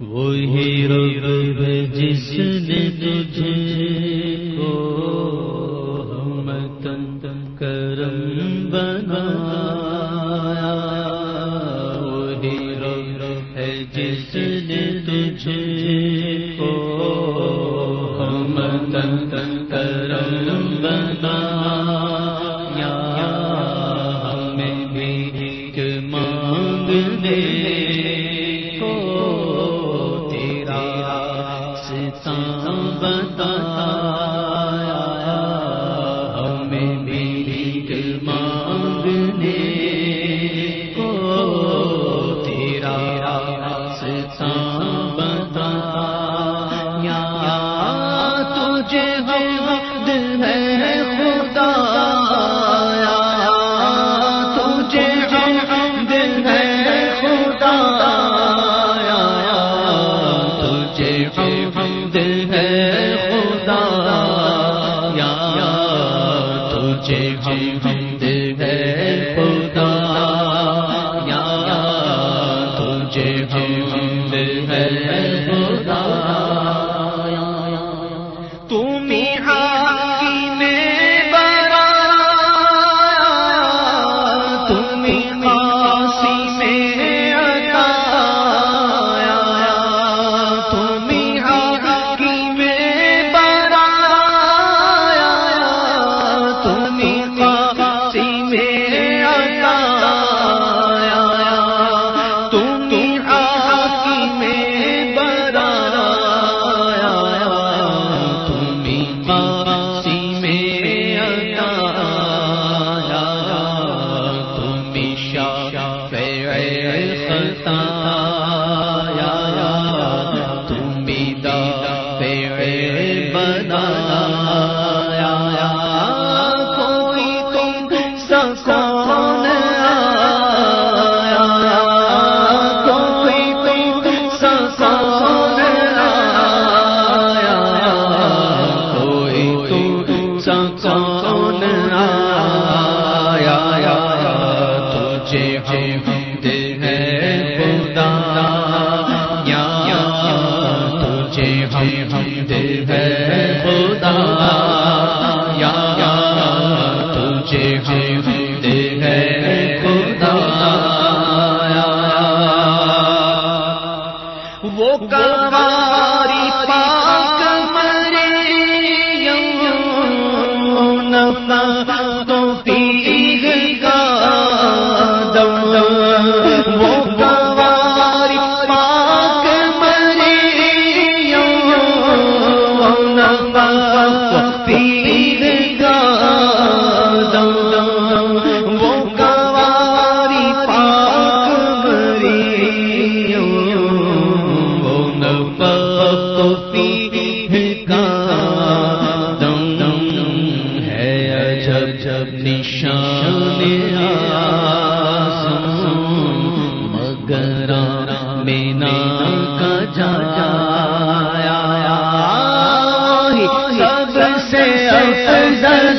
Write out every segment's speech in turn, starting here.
وہی رب جس نے تجھے کو ہم تن کرم بنایا، وہی رب ہے جس نے تجھے کو ہم تن کرم بنایا۔ ہمیں بھی مانگ دے بتاتا ہاں۔ افضل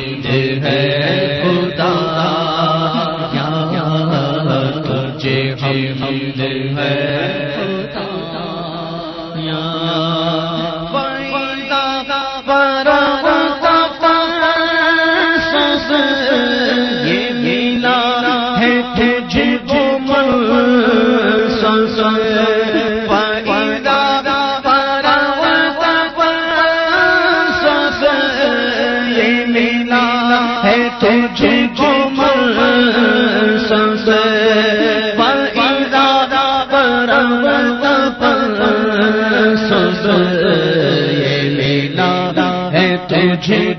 حمد ہے خدا یا تجھے ہے۔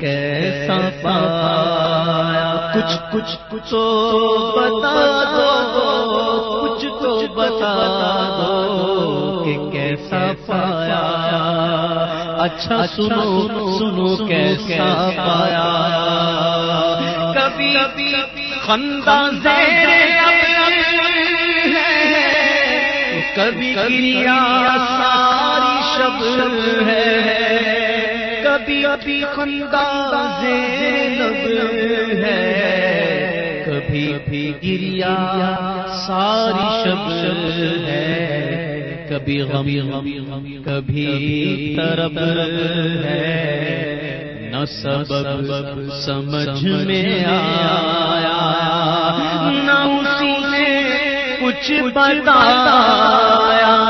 کیسا پایا؟ کچھ کچھ کچھ تو بتا دو کچھ تو بتا دو کہ کیسا پایا؟ اچھا سنو سنو کیسا پایا؟ کبھی خندہ زیر کبھی کریا ساری شب کبھی ابھی خندہ زینب ہے۔ کبھی بھی گریا ساری شب ہے۔ کبھی غم غم کبھی طرب ہے۔ نہ سبب سمجھ میں آیا، نہ اسی نے کچھ بتایا۔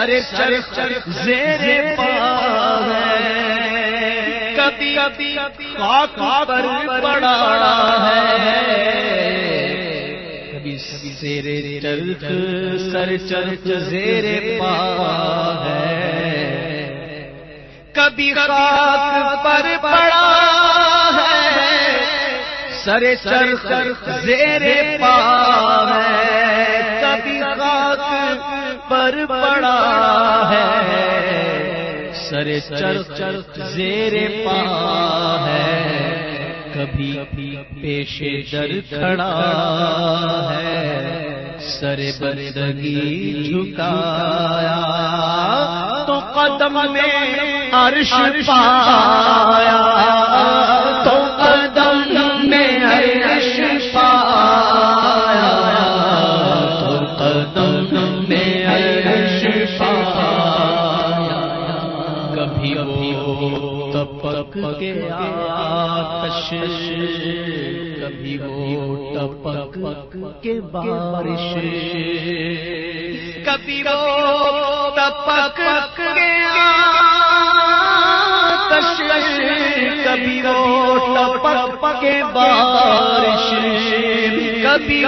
سر چل چل زیر پا ہے۔ کبھی کبھی پر پڑا ہے۔ کبھی سیر چرخ سر چرخ زیر پا ہے۔ کبھی خاک پر پڑا ہے۔ سر چرخ زیر پا ہے۔ پر پڑا ہے۔ سر چرخ چرخ زیر پا ہے۔ کبھی پیش در کھڑا ہے۔ سر بردگی جھکایا تو قدم میں عرش پایا۔ بارش۔ کبھی وہ تپک آتش کبھی وہ ٹپک کے بارش۔ کبھی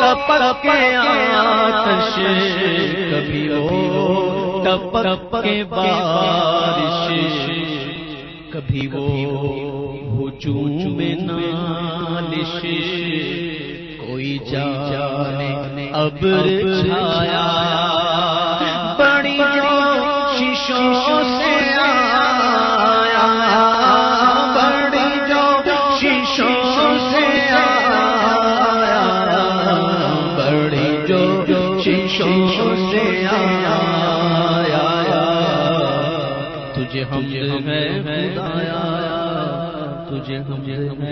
ٹپک کے آتش۔ کبھی وہ ٹپک کے بارش۔ کبھی وہ ہجوم میں نالش۔ کوئی جانے ابر چھایا بڑی جو شیشوں سے آیا بڑی جو شیشوں سے آیا بڑی جو شیشوں سے آیا تجھے ہم ہے خدایا تجھے ہم ہے